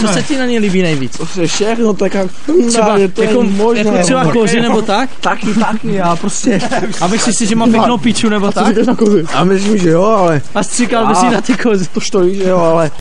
Co se ti na ně líbí nejvíc? Prostě všechno, tak jak Třeba, no, je to jako, jen možné. jako třeba no. koři nebo jako tak? Taky, taky, já prostě. A myslíš si, že má no. pěknou piču nebo a tak? na kozy? A myslím, že jo, ale A stříkal by si na ty kozy. to to víš, že jo, ale